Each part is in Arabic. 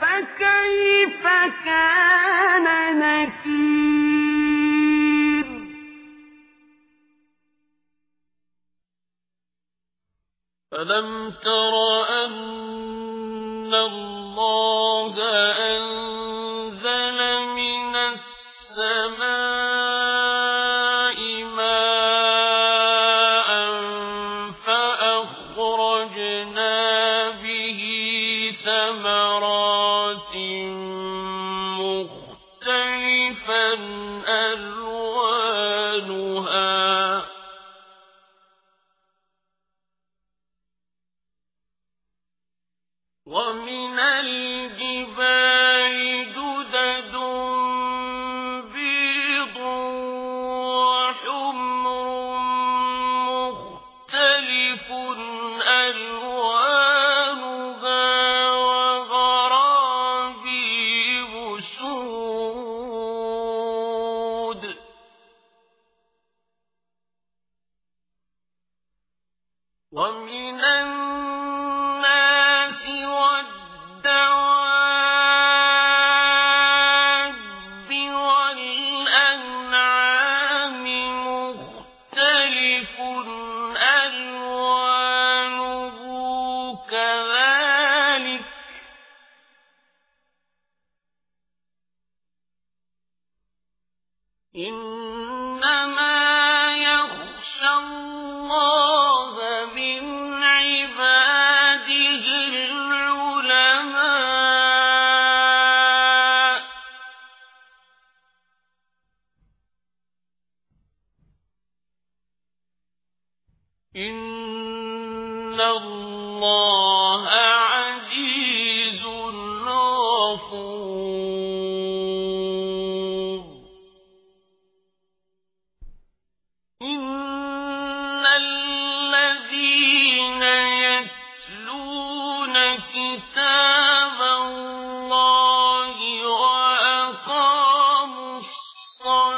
فكيف كان ألم تر أن الله أنزل من السماء ثمرات مختلفا ألوانها. ومن الجبال ومن الناس والدواب والأنعام مختلف ألوانه كذلك إنما إن الله عزيز غفور. إن الذين يتلون كتاب الله وأقاموا الصلاة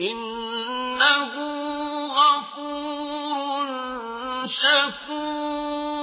إنه غفور شفور